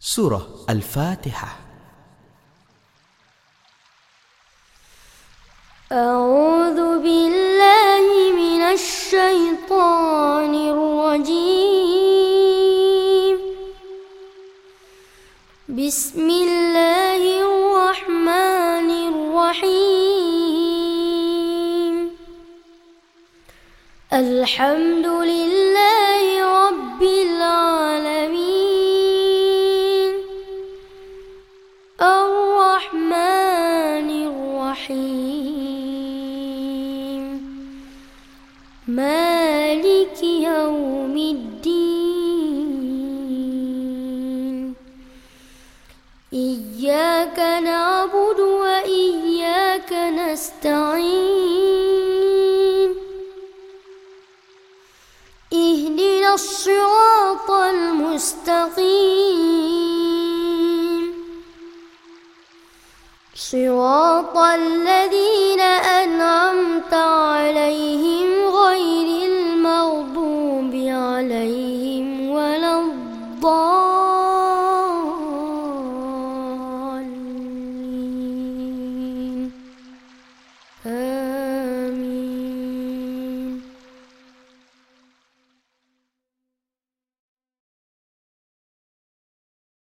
سورة الفاتحة. أعوذ بالله من الشيطان الرجيم. بسم الله الرحمن الرحيم. الحمد لله مالك يوم الدين إياك نعبد وإياك نستعين إهدنا الصراط المستقيم صراط الذين انعمت عليهم تو